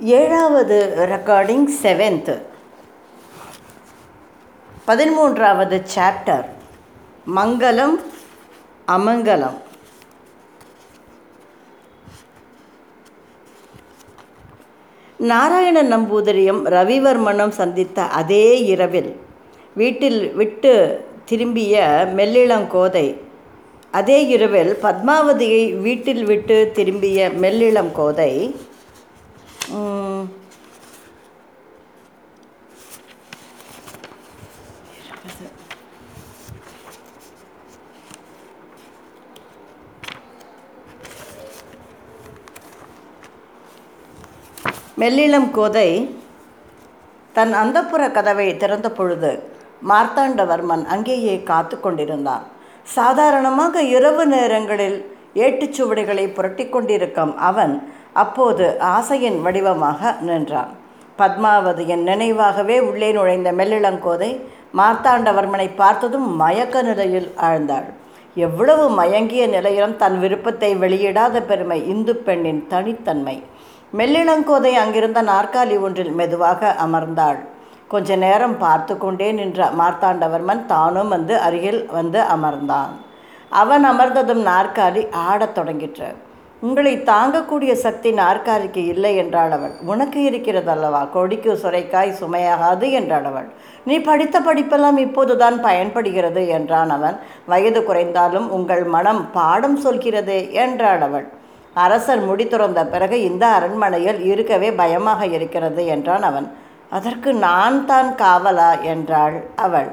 ஏழாவது recording seventh பதிமூன்றாவது chapter மங்களம் அமங்கலம். நாராயண நம்பூதிரியும் ரவிவர்மனும் சந்தித்த அதே இரவில் வீட்டில் விட்டு திரும்பிய மெல்லிளங்கோதை அதே இரவில் பத்மாவதியை வீட்டில் விட்டு திரும்பிய மெல்லிளங்கோதை கோதை மெல்லிளம் கோதை தன் அந்தப்புற கதவை திறந்த பொழுது மார்த்தாண்டவர்மன் அங்கேயே காத்து கொண்டிருந்தான். சாதாரணமாக இரவு நேரங்களில் ஏட்டுச்சுவடிகளை புரட்டி கொண்டிருக்கும் அவன் அப்போது ஆசையின் வடிவமாக நின்றான். பத்மாவதியின் நினைவாகவே உள்ளே நுழைந்த மெல்லிளங்கோதை மார்த்தாண்டவர்மனை பார்த்ததும் மயக்க நிலையில் ஆழ்ந்தாள். எவ்வளவு மயங்கிய நிலையிலும் தன் விருப்பத்தை வெளியிடாத பெருமை இந்து பெண்ணின் தனித்தன்மை. மெல்லிளங்கோதை அங்கிருந்த நாற்காலி ஒன்றில் மெதுவாக அமர்ந்தாள். கொஞ்ச நேரம் பார்த்து கொண்டே நின்ற மார்த்தாண்டவர்மன் தானும் வந்து அருகில் வந்து அமர்ந்தான். அவன் அமர்ந்ததும் நாற்காலி ஆடத் தொடங்கிற்று. உங்களை தாங்கக்கூடிய சக்தி நாற்காலிக்கு இல்லை என்றாள் அவள். உனக்கு இருக்கிறதல்லவா? கொடிக்கு சுரைக்காய் சுமையாகாது என்றாள் அவள். நீ படித்த படிப்பெல்லாம் இப்போதுதான் பயன்படுகிறது என்றான் அவன். வயது குறைந்தாலும் உங்கள் மனம் பாடம் சொல்கிறது என்றாள் அவள். அரசர் முடி துறந்த பிறகு இந்த அரண்மனையில் இருக்கவே பயமாக இருக்கிறது என்றான் அவன். அதற்கு நான் தான் காவலா என்றாள் அவள்.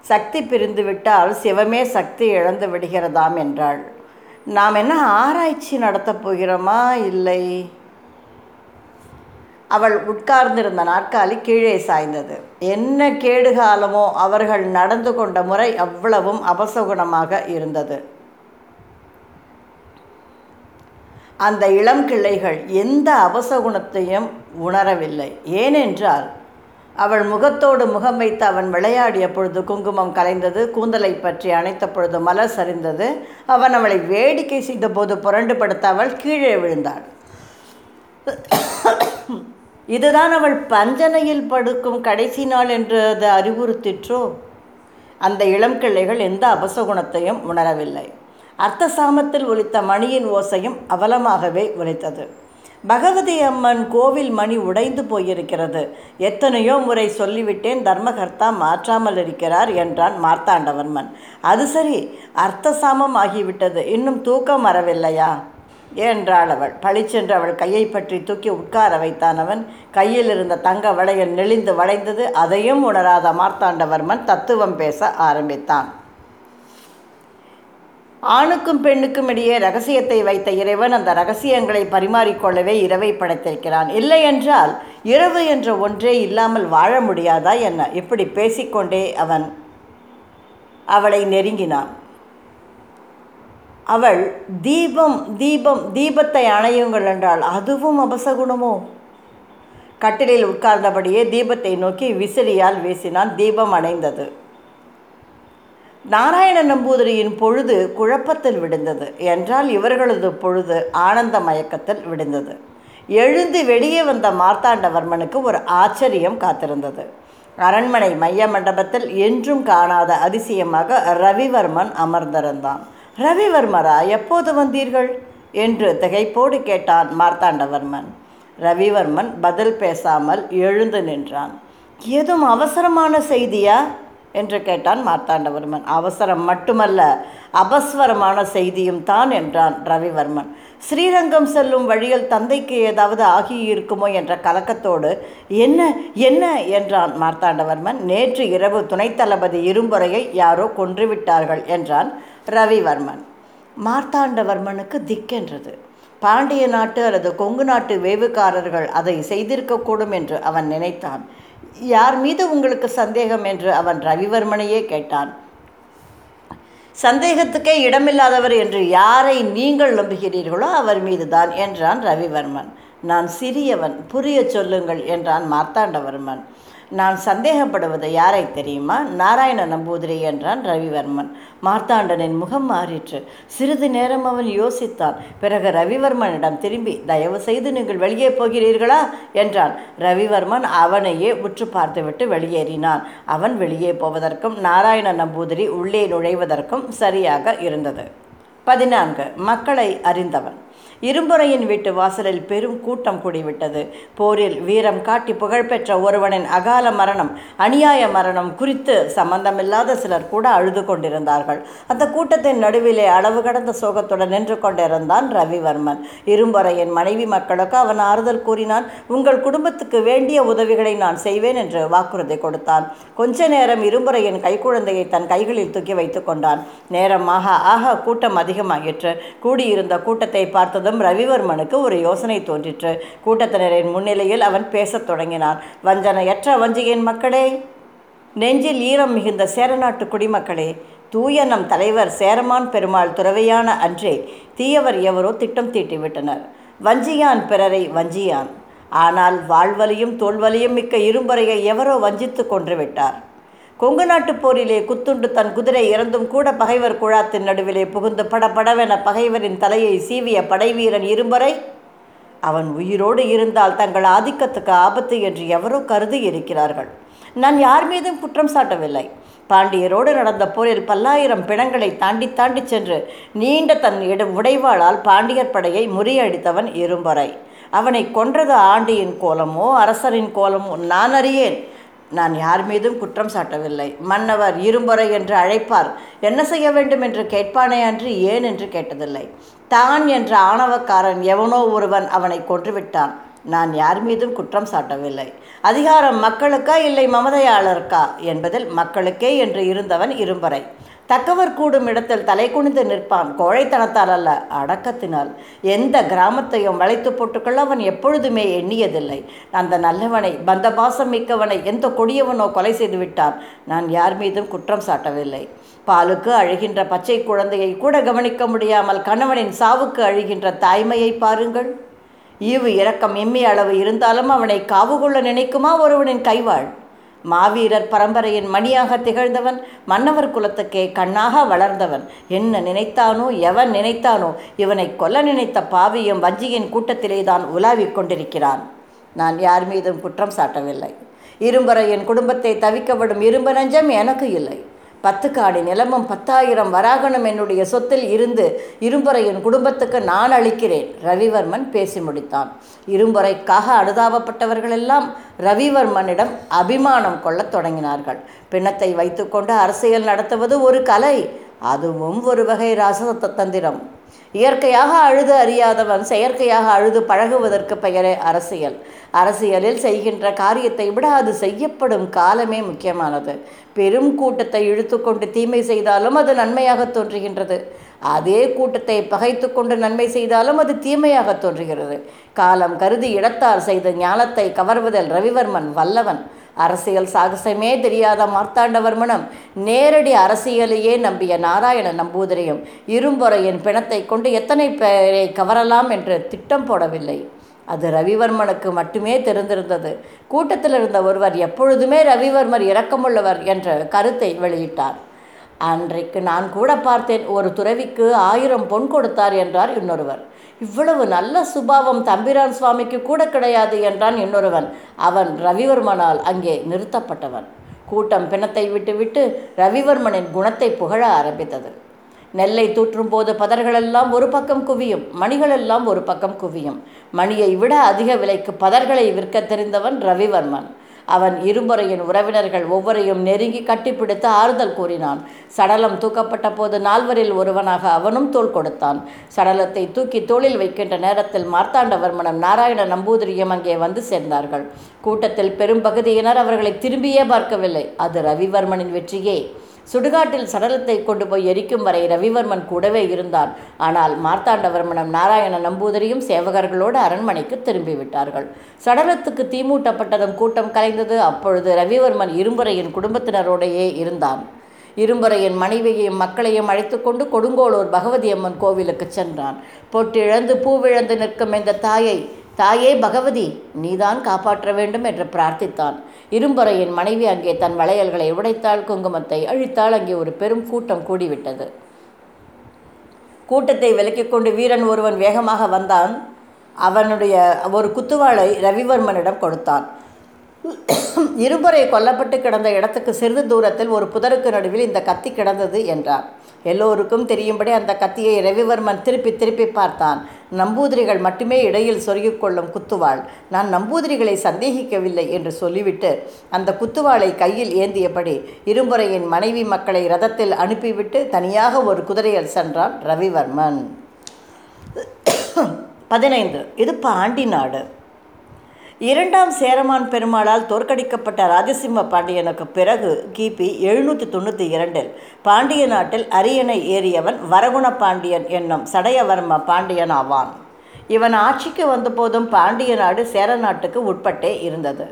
சக்தி பிரிந்து விட்டால் சிவமே சக்தி இழந்து விடுகிறதாம் என்றாள். நாம் என்ன ஆராய்ச்சி நடத்தப் போகிறோமா? இல்லை. அவள் உட்கார்ந்திருந்த நாற்காலி கீழே சாய்ந்தது. என்ன கேடுகாலமோ அவர்கள் நடந்து கொண்ட முறை அவ்வளவும் அபசகுணமாக இருந்தது. அந்த இளம் கிளைகள் எந்த அபசகுணத்தையும் உணரவில்லை. ஏனென்றால் அவள் முகத்தோடு முகம் வைத்து அவன் விளையாடிய பொழுது குங்குமம் கலைந்தது கூந்தலை பற்றி அணைத்த பொழுது மலர் சரிந்தது. அவன் அவளை வேடிக்கை செய்தபோது புரண்டு படுத்த அவள் கீழே விழுந்தாள். இதுதான் அவள் பஞ்சனையில் படுக்கும் கடைசி நாள் என்று அது அறிவுறுத்திற்றோ? அந்த இளம் கிளைகள் எந்த அபசகுணத்தையும் உணரவில்லை. அர்த்த சாமத்தில் ஒலித்த மணியின் ஓசையும் அவலமாகவே ஒலித்தது. பகவதி அம்மன் கோவில் மணி உடைந்து போயிருக்கிறது. எத்தனையோ முறை சொல்லிவிட்டேன் தர்மகர்த்தா மாற்றாமல் இருக்கிறார் என்றான் மார்த்தாண்டவர்மன். அது சரி அர்த்தசாமம் ஆகிவிட்டது இன்னும் தூக்கம் வரவில்லையா? என்றாள் அவள். பளிச்சென்று அவள் கையை பற்றி தூக்கி உட்கார வைத்தான் அவன். கையில் இருந்த தங்க வளையல் நெளிந்து வளைந்தது. அதையும் உணராத மார்த்தாண்டவர்மன் தத்துவம் பேச ஆரம்பித்தான். ஆணுக்கும் பெண்ணுக்கும் இடையே ரகசியத்தை வைத்த இறைவன் அந்த ரகசியங்களை பரிமாறிக்கொள்ளவே இரவை படைத்திருக்கிறான். இல்லை என்றால் இரவு என்ற ஒன்றே இல்லாமல் வாழ முடியாதா என்ன? இப்படி பேசிக்கொண்டே அவன் அவளை நெருங்கினான். அவள் தீபம் தீபம் தீபத்தை அணையுங்கள் என்றால் அதுவும் அபசகுணமோ? கட்டிலில் உட்கார்ந்தபடியே தீபத்தை நோக்கி விசிறியால் வீசினான். தீபம் அணைந்தது. நாராயண நம்பூதிரியின் பொழுது குழப்பத்தில் விடுந்தது என்றால் இவர்களது பொழுது ஆனந்த மயக்கத்தில் விடுந்தது எழுந்து வெளியே வந்த மார்த்தாண்டவர்மனுக்கு ஒரு ஆச்சரியம் காத்திருந்தது. அரண்மனை மைய மண்டபத்தில் என்றும் காணாத அதிசயமாக ரவிவர்மன் அமர்ந்திருந்தான். ரவிவர்மரா எப்போது வந்தீர்கள்? என்று திகைப்போடு கேட்டான் மார்த்தாண்டவர்மன். ரவிவர்மன் பதில் பேசாமல் எழுந்து நின்றான். ஏதும் அவசரமான செய்தியா? என்று கேட்டான் மார்த்தாண்டவர்மன். அவசரம் மட்டுமல்ல அபஸ்வரமான செய்தியும் தான் என்றான் ரவிவர்மன். ஸ்ரீரங்கம் செல்லும் வழியில் தந்தைக்கு ஏதாவது ஆகியிருக்குமோ என்ற கலக்கத்தோடு என்ன என்ன என்றான் மார்த்தாண்டவர்மன். நேற்று இரவு துணைத் தளபதி இரும்புறையை யாரோ கொன்றுவிட்டார்கள் என்றான் ரவிவர்மன். மார்த்தாண்டவர்மனுக்கு திக்கென்றது. பாண்டிய நாட்டு அல்லது கொங்கு நாட்டு வேவுக்காரர்கள் அதை செய்திருக்கக்கூடும் என்று அவன் நினைத்தான். யார் மீது உங்களுக்கு சந்தேகம் என்று அவன் ரவிவர்மனையே கேட்டான். சந்தேகத்துக்கே இடமில்லாதவர் என்று யாரை நீங்கள் நம்புகிறீர்களோ அவர் மீதுதான் என்றான் ரவிவர்மன். நான் சிறியவன் புரிய சொல்லுங்கள் என்றான் மார்த்தாண்டவர்மன். நான் சந்தேகப்படுவது யாரை தெரியுமா? நாராயண நம்பூதிரி என்றான் ரவிவர்மன். மார்த்தாண்டனின் முகம் மாறிற்று. சிறிது நேரம் அவன் யோசித்தான். பிறகு ரவிவர்மனிடம் திரும்பி தயவு செய்து நீங்கள் வெளியே போகிறீர்களா? என்றான். ரவிவர்மன் அவனையே உற்று பார்த்துவிட்டு வெளியேறினான். அவன் வெளியே போவதற்கும் நாராயண நம்பூதிரி உள்ளே நுழைவதற்கும் சரியாக இருந்தது. பதினான்கு. மக்களை அறிந்தவன். இரும்புறையின் வீட்டு வாசலில் பெரும் கூட்டம் கூடிவிட்டது. போரில் வீரம் காட்டி புகழ்பெற்ற ஒருவனின் அகால மரணம் அநியாய மரணம் குறித்து சம்பந்தமில்லாத சிலர் கூட அழுது கொண்டிருந்தார்கள். அந்த கூட்டத்தின் நடுவிலே அளவு கடந்த சோகத்துடன் நின்று கொண்டிருந்தான் ரவிவர்மன். இரும்புறையின் மனைவி மக்களுக்கு அவன் ஆறுதல் கூறினான் உங்கள் குடும்பத்துக்கு வேண்டிய உதவிகளை நான் செய்வேன் என்று வாக்குறுதி கொடுத்தான். கொஞ்ச நேரம் இரும்புறையின் கைக்குழந்தையை தன் கைகளில் தூக்கி வைத்துக் கொண்டான். நேரம் ஆக ஆக கூட்டம் அதிகமாயிற்று. கூடியிருந்த கூட்டத்தை பார்த்ததும் ரவிவர்மனுக்கு ஒரு யோசனை தோன்றிற்று. கூட்டத்தினரின் முன்னிலையில் அவன் பேசத் தொடங்கினான். வஞ்சனையற்ற வஞ்சியின் மக்களே நெஞ்சில் ஈரம் மிகுந்த சேரநாட்டு குடிமக்களே தூய நம் தலைவர் சேரமான் பெருமாள் துறவையான அன்றே தீயவர் எவரோ திட்டம் தீட்டிவிட்டனர். வஞ்சியான் பிறரை வஞ்சியான். ஆனால் வாழ்வலியும் தோல்வலியும் மிக்க இரும்பறையை எவரோ வஞ்சித்து கொன்று விட்டார் கொங்கு நாட்டு போரிலே குத்துண்டு தன் குதிரை இறந்தும் கூட பகைவர் குழாத்தின் நடுவிலே புகுந்து படபடவென பகைவரின் தலையை சீவிய படைவீரன் இரும்பறை அவன் உயிரோடு இருந்தால் தங்கள் ஆதிக்கத்துக்கு ஆபத்து என்று எவரோ கருதி இருக்கிறார்கள் நான் யார் மீதும் குற்றம் சாட்டவில்லை. பாண்டியரோடு நடந்த போரில் பல்லாயிரம் பிணங்களை தாண்டி தாண்டி சென்று நீண்ட தன் இடம் உடைவாளால் பாண்டியர் படையை முறியடித்தவன் இரும்பறை அவனை கொன்றது ஆண்டியின் கோலமோ அரசரின் கோலமோ நான் அறியேன். நான் யார் மீதும் குற்றம் சாட்டவில்லை. மன்னவர் இரும்பொறை என்று அழைப்பார். என்ன செய்ய வேண்டும் என்று கேட்பானே அன்று ஏன் என்று கேட்டதில்லை. தான் என்ற ஆணவக்காரன் எவனோ ஒருவன் அவனை கொன்றுவிட்டான். நான் யார் மீதும் குற்றம் சாட்டவில்லை. அதிகாரம் மக்களுக்கா இல்லை மமதையாளருக்கா? என்பதில் மக்களுக்கே என்று இருந்தவன் இரும்பறை. தக்கவர் கூடும் இடத்தில் தலை குனிந்து நிற்பான். கோழைத்தனத்தால் அல்ல அடக்கத்தினால். எந்த கிராமத்தையும் வளைத்து போட்டுக்கொள்ள அவன் எப்பொழுதுமே எண்ணியதில்லை. அந்த நல்லவனை பந்தபாசம் மிக்கவனை எந்த கொடியவனோ கொலை செய்து விட்டான். நான் யார் மீதும் குற்றம் சாட்டவில்லை. பாலுக்கு அழுகின்ற பச்சை குழந்தையை கூட கவனிக்க முடியாமல் கணவனின் சாவுக்கு அழுகின்ற தாய்மையை பாருங்கள். ஈவு இரக்கம் இம்மி அளவு இருந்தாலும் அவனை காவு கொள்ள நினைக்குமா ஒருவனின் கைவாள்? மாவீரர் பரம்பரையின் மணியாக திகழ்ந்தவன் மன்னவர் குலத்துக்கே கண்ணாக வளர்ந்தவன். என்ன நினைத்தானோ எவன் நினைத்தானோ இவனை கொல்ல நினைத்த பாவியும் வஞ்சியின் கூட்டத்திலே தான் உலாவிக் கொண்டிருக்கிறான். நான் யார் மீதும் குற்றம் சாட்டவில்லை. இரும்பறையின் குடும்பத்தை தவிக்கப்படும் இரும்பு நஞ்சம் எனக்கு இல்லை. பத்து காடி நிலமும் பத்தாயிரம் வராகனும் என்னுடைய சொத்தில் இருந்து இரும்புறையின் குடும்பத்துக்கு நான் அளிக்கிறேன். ரவிவர்மன் பேசி முடித்தான். இரும்புறைக்காக அனுதாபப்பட்டவர்களெல்லாம் ரவிவர்மனிடம் அபிமானம் கொள்ளத் தொடங்கினார்கள். பிணத்தை வைத்துக்கொண்டு அரசியல் நடத்துவது ஒரு கலை. அதுவும் ஒரு வகை ராச தந்திரம் இயற்கையாக அழுது அறியாதவன் செயற்கையாக அழுது பழகுவதற்கு பெயரே அரசியல். அரசியலில் செய்கின்ற காரியத்தை விட அது செய்யப்படும் காலமே முக்கியமானது. பெரும் கூட்டத்தை இழுத்துக்கொண்டு தீமை செய்தாலும் அது நன்மையாக தோன்றுகின்றது. அதே கூட்டத்தை பகைத்து கொண்டு நன்மை செய்தாலும் அது தீமையாக தோன்றுகிறது. காலம் கருதி இடத்தார் செய்த ஞானத்தை கவர்வதில் ரவிவர்மன் வல்லவன். அரசியல் சாகசமே தெரியாத மார்த்தாண்டவர்மனும் நேரடி அரசியலையே நம்பிய நாராயண நம்பூதிரியும் இரும்பொறையின் பிணத்தை கொண்டு எத்தனை பேரை கவரலாம் என்று திட்டம் போடவில்லை. அது ரவிவர்மனுக்கு மட்டுமே தெரிந்திருந்தது. கூட்டத்தில் இருந்த ஒருவர் எப்பொழுதுமே ரவிவர்மர் இரக்கமுள்ளவர் என்ற கருத்தை வெளியிட்டார். அன்றைக்கு நான் கூட பார்த்தேன் ஒரு துறவிக்கு ஆயிரம் பொன் கொடுத்தார் என்றார் இன்னொருவர். இவ்வளவு நல்ல சுபாவம் தம்பிரான் சுவாமிக்கு கூட கிடையாது என்றான் இன்னொருவன். அவன் ரவிவர்மனால் அங்கே நிறுத்தப்பட்டவன். கூட்டம் பிணத்தை விட்டுவிட்டு ரவிவர்மனின் குணத்தை புகழ ஆரம்பித்தது. நெல்லை தூற்றும் போது பதர்களெல்லாம் ஒரு பக்கம் குவியும் மணிகளெல்லாம் ஒரு பக்கம் குவியும். மணியை விட அதிக விலைக்கு பதர்களை விற்க தெரிந்தவன் ரவிவர்மன். அவன் இருமுறையின் உறவினர்கள் ஒவ்வொரையும் நெருங்கி கட்டிப்பிடித்து ஆறுதல் கூறினான். சடலம் தூக்கப்பட்ட போது நால்வரில் ஒருவனாக அவனும் தோள் கொடுத்தான். சடலத்தை தூக்கி தோளில் வைக்கின்ற நேரத்தில் மார்த்தாண்டவர்மனம் நாராயண நம்பூதிரியும் அங்கே வந்து சேர்ந்தார்கள். கூட்டத்தில் பெரும்பகுதியினர் அவர்களை திரும்பியே பார்க்கவில்லை. அது ரவிவர்மனின் வெற்றியே. சுடுகாட்டில் சடலத்தை கொண்டு போய் எரிக்கும் வரை ரவிவர்மன் கூடவே இருந்தான். ஆனால் மார்த்தாண்டவர்மனும் நாராயண நம்பூதிரியும் சேவகர்களோடு அரண்மனைக்கு திரும்பிவிட்டார்கள். சடலத்துக்கு தீமூட்டப்பட்டதும் கூட்டம் கலைந்தது. அப்பொழுது ரவிவர்மன் இரும்புறையின் குடும்பத்தினரோடையே இருந்தான். இரும்புறையின் மனைவியையும் மக்களையும் அழைத்து கொண்டு கொடுங்கோளூர் பகவதி அம்மன் கோவிலுக்கு சென்றான். பொட்டிழந்து பூவிழந்து நிற்கும் இந்த தாயை தாயே பகவதி நீதான் காப்பாற்ற வேண்டும் என்று பிரார்த்தித்தான். இரும்பொறையின் மனைவி அங்கே தன் வளையல்களை உடைத்தாள் குங்குமத்தை அழித்தாள் அங்கே ஒரு பெரும் கூட்டம் கூடிவிட்டது. கூட்டத்தை விலக்கிக் கொண்டு வீரன் ஒருவன் வேகமாக வந்தான். அவனுடைய ஒரு குத்துவாளை ரவிவர்மனிடம் கொடுத்தான். இருமுறை கொல்லப்பட்டு கிடந்த இடத்துக்கு சிறிது தூரத்தில் ஒரு புதருக்கு நடுவில் இந்த கத்தி கிடந்தது என்றார் எல்லோருக்கும் தெரியும்படி அந்த கத்தியை ரவிவர்மன் திருப்பி திருப்பி பார்த்தான். நம்பூதிரிகள் மட்டுமே இடையில் சொருகிக்கொள்ளும் குத்துவாள். நான் நம்பூதிரிகளை சந்தேகிக்கவில்லை என்று சொல்லிவிட்டு அந்த குத்துவாளை கையில் ஏந்தியபடி இரும்புறையின் மனைவி மக்களை ரதத்தில் அனுப்பிவிட்டு தனியாக ஒரு குதிரையில் சென்றான் ரவிவர்மன். பதினைந்து. இது பாண்டி நாடு. இரண்டாம் சேரமான் பெருமாளால் தோற்கடிக்கப்பட்ட ராஜசிம்ம பாண்டியனுக்கு பிறகு கிபி எழுநூற்றி தொண்ணூற்றி இரண்டில் பாண்டிய நாட்டில் அரியணை ஏறியவன் வரகுண பாண்டியன் என்னும் சடையவர்ம பாண்டியன் ஆவான். இவன் ஆட்சிக்கு வந்தபோதும் பாண்டிய நாடு சேர நாட்டுக்கு உட்பட்டே இருந்தது.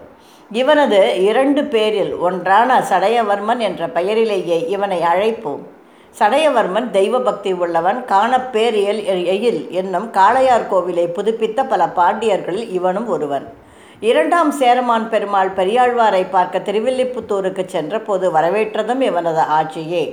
இவனது இரண்டு பேரில் ஒன்றான சடையவர்மன் என்ற பெயரிலேயே இவனை அழைப்போம். சடையவர்மன் தெய்வ பக்தி உள்ளவன். காணப்பேரியல் எயில் என்னும் காளையார் கோவிலை புதுப்பித்த பல பாண்டியர்களில் இவனும் ஒருவன். இரண்டாம் சேரமான் பெருமாள் பெரியாழ்வாரை பார்க்க திருவில்லிபுத்தூருக்கு சென்றபோது வரவேற்றதும் இவனது ஆட்சியே.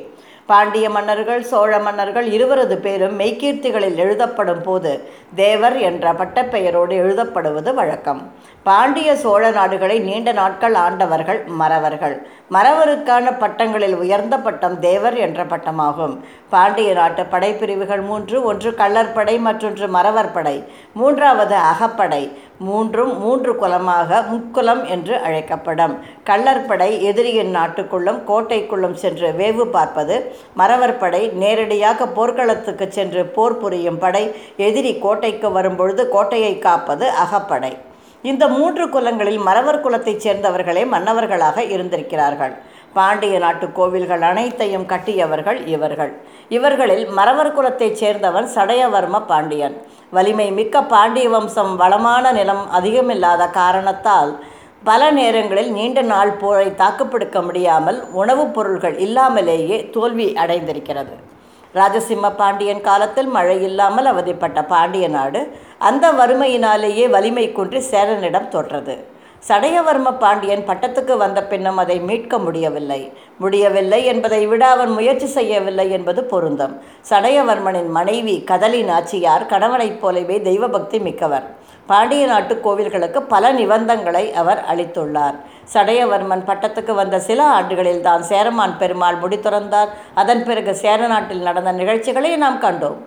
பாண்டிய மன்னர்கள் சோழ மன்னர்கள் இருவரது பேரும் மெய்கீர்த்திகளில் எழுதப்படும் போது தேவர் என்ற பட்டப்பெயரோடு எழுதப்படுவது வழக்கம். பாண்டிய சோழ நாடுகளை நீண்ட நாட்கள் ஆண்டவர்கள் மறவர்கள். மறவருக்கான பட்டங்களில் உயர்ந்த பட்டம் தேவர் என்ற பட்டமாகும். பாண்டிய நாட்டு படைப்பிரிவுகள் மூன்று ஒன்று கள்ளற்படை மற்றொன்று மறவர் படை மூன்றாவது அகப்படை. மூன்றும் மூன்று குலமாக முக்குலம் என்று அழைக்கப்படும். கள்ளற்படை எதிரியின் நாட்டுக்குள்ளும் கோட்டைக்குள்ளும் சென்று வேவு பார்ப்பது மறவர் படை நேரடியாக போர்க்களத்துக்கு சென்று போர் புரியும் படை எதிரி கோட்டைக்கு வரும்பொழுது கோட்டையை காப்பது அகப்படை. இந்த மூன்று குலங்களில் மறவர் குலத்தைச் சேர்ந்தவர்களே மன்னவர்களாக இருந்திருக்கிறார்கள். பாண்டிய நாட்டு கோவில்கள் அனைத்தையும் கட்டியவர்கள் இவர்கள். இவர்களில் மறவர் குலத்தைச் சேர்ந்தவன் சடையவர்ம பாண்டியன். வலிமை மிக்க பாண்டிய வம்சம் வளமான நிலம் அதிகமில்லாத காரணத்தால் பல நேரங்களில் நீண்ட நாள் போரை தாக்குப்பிடிக்க முடியாமல் உணவுப் பொருள்கள் இல்லாமலேயே தோல்வி அடைந்திருக்கிறது. ராஜசிம்ம பாண்டியன் காலத்தில் மழை இல்லாமல் அவதிப்பட்ட பாண்டிய நாடு அந்த வறுமையினாலேயே வலிமை குன்றி சேரனிடம் தோற்றது சடையவர்ம பாண்டியன் பட்டத்துக்கு வந்த பின்னும் அதை மீட்க முடியவில்லை. முடியவில்லை என்பதை விட அவன் முயற்சி செய்யவில்லை என்பது பொருந்தம். சடையவர்மனின் மனைவி கதலி நாச்சியார் கணவனைப் போலவே தெய்வபக்தி மிக்கவர். பாண்டிய நாட்டு கோவில்களுக்கு பல நிபந்தங்களை அவர் அளித்துள்ளார். சடையவர்மன் பட்டத்துக்கு வந்த சில ஆண்டுகளில் தான் சேரமான் பெருமாள் முடி துறந்தார். அதன் பிறகு சேர நாட்டில் நடந்த நிகழ்ச்சிகளை நாம் கண்டோம்.